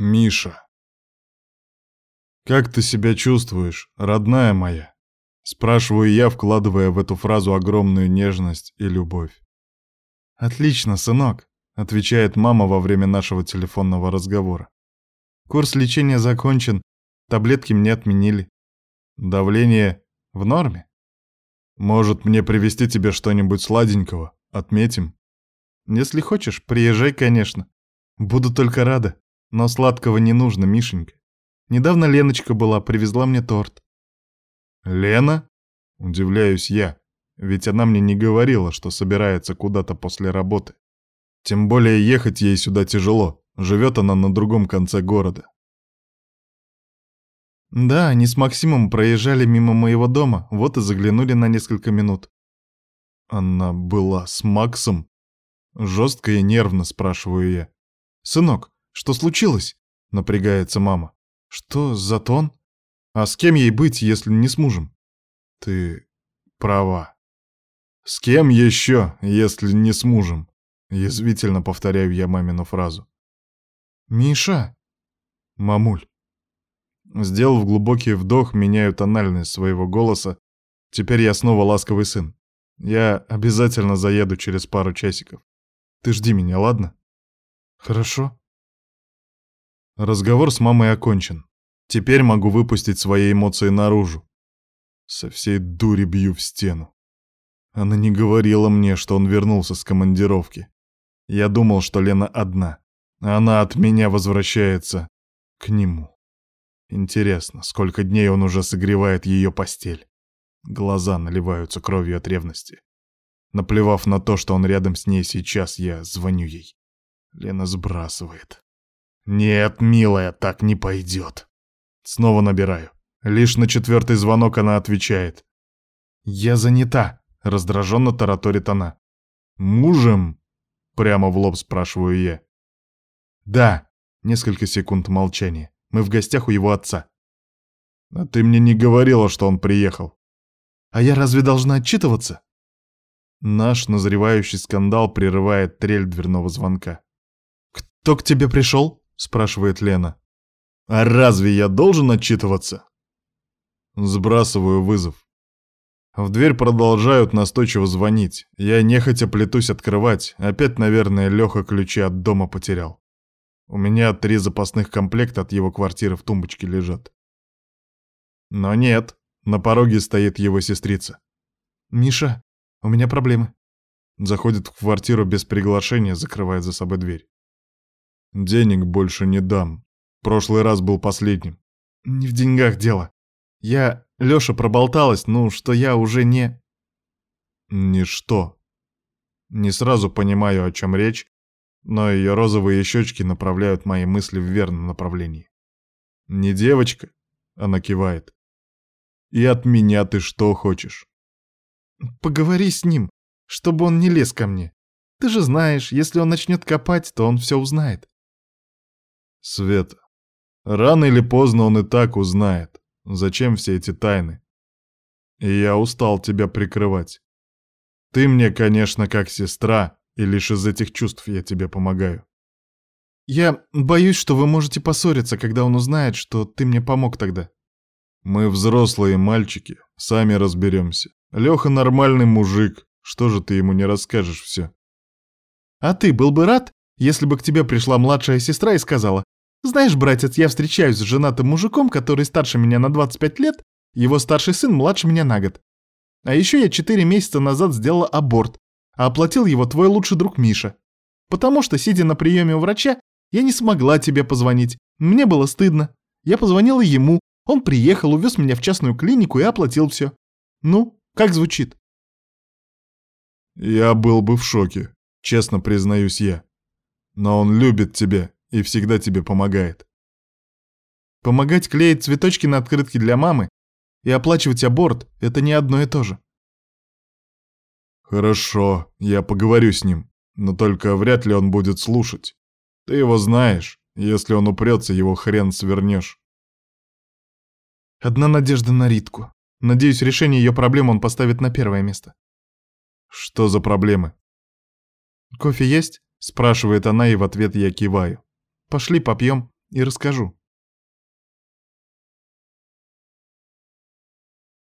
Миша. «Как ты себя чувствуешь, родная моя?» Спрашиваю я, вкладывая в эту фразу огромную нежность и любовь. «Отлично, сынок», — отвечает мама во время нашего телефонного разговора. «Курс лечения закончен, таблетки мне отменили. Давление в норме? Может, мне привезти тебе что-нибудь сладенького? Отметим?» «Если хочешь, приезжай, конечно. Буду только рада. Но сладкого не нужно, Мишенька. Недавно Леночка была, привезла мне торт. Лена? Удивляюсь я, ведь она мне не говорила, что собирается куда-то после работы. Тем более ехать ей сюда тяжело, живет она на другом конце города. Да, они с Максимом проезжали мимо моего дома, вот и заглянули на несколько минут. Она была с Максом? Жестко и нервно спрашиваю я. «Сынок, что случилось?» — напрягается мама. «Что за тон? А с кем ей быть, если не с мужем?» «Ты права. С кем еще, если не с мужем?» Язвительно повторяю я мамину фразу. «Миша!» «Мамуль!» Сделав глубокий вдох, меняю тональность своего голоса. Теперь я снова ласковый сын. Я обязательно заеду через пару часиков. Ты жди меня, ладно? Хорошо. Разговор с мамой окончен. Теперь могу выпустить свои эмоции наружу. Со всей дури бью в стену. Она не говорила мне, что он вернулся с командировки. Я думал, что Лена одна. Она от меня возвращается к нему. Интересно, сколько дней он уже согревает ее постель. Глаза наливаются кровью от ревности. Наплевав на то, что он рядом с ней сейчас, я звоню ей. Лена сбрасывает. «Нет, милая, так не пойдет». Снова набираю. Лишь на четвертый звонок она отвечает. «Я занята», — раздраженно тараторит она. «Мужем?» — прямо в лоб спрашиваю я. «Да». Несколько секунд молчания. Мы в гостях у его отца. «А ты мне не говорила, что он приехал». «А я разве должна отчитываться?» Наш назревающий скандал прерывает трель дверного звонка. «Кто к тебе пришел?» Спрашивает Лена. А разве я должен отчитываться? Сбрасываю вызов. В дверь продолжают настойчиво звонить. Я нехотя плетусь открывать. Опять, наверное, Леха ключи от дома потерял. У меня три запасных комплекта от его квартиры в тумбочке лежат. Но нет, на пороге стоит его сестрица. «Миша, у меня проблемы». Заходит в квартиру без приглашения, закрывает за собой дверь. Денег больше не дам. Прошлый раз был последним. Не в деньгах дело. Я... Лёша проболталась, ну, что я уже не... Ничто. Не сразу понимаю, о чем речь, но ее розовые щечки направляют мои мысли в верном направлении. «Не девочка?» — она кивает. «И от меня ты что хочешь?» «Поговори с ним, чтобы он не лез ко мне. Ты же знаешь, если он начнет копать, то он все узнает». Света. Рано или поздно он и так узнает, зачем все эти тайны. И я устал тебя прикрывать. Ты мне, конечно, как сестра, и лишь из этих чувств я тебе помогаю. Я боюсь, что вы можете поссориться, когда он узнает, что ты мне помог тогда. Мы взрослые мальчики, сами разберемся. Леха нормальный мужик, что же ты ему не расскажешь все? А ты был бы рад, если бы к тебе пришла младшая сестра и сказала, «Знаешь, братец, я встречаюсь с женатым мужиком, который старше меня на 25 лет, его старший сын младше меня на год. А еще я 4 месяца назад сделала аборт, а оплатил его твой лучший друг Миша. Потому что, сидя на приеме у врача, я не смогла тебе позвонить. Мне было стыдно. Я позвонила ему, он приехал, увез меня в частную клинику и оплатил все. Ну, как звучит?» «Я был бы в шоке, честно признаюсь я. Но он любит тебя и всегда тебе помогает. Помогать клеить цветочки на открытки для мамы и оплачивать аборт — это не одно и то же. Хорошо, я поговорю с ним, но только вряд ли он будет слушать. Ты его знаешь, если он упрется, его хрен свернешь. Одна надежда на Ритку. Надеюсь, решение ее проблем он поставит на первое место. Что за проблемы? Кофе есть? Спрашивает она, и в ответ я киваю. Пошли попьем. И расскажу.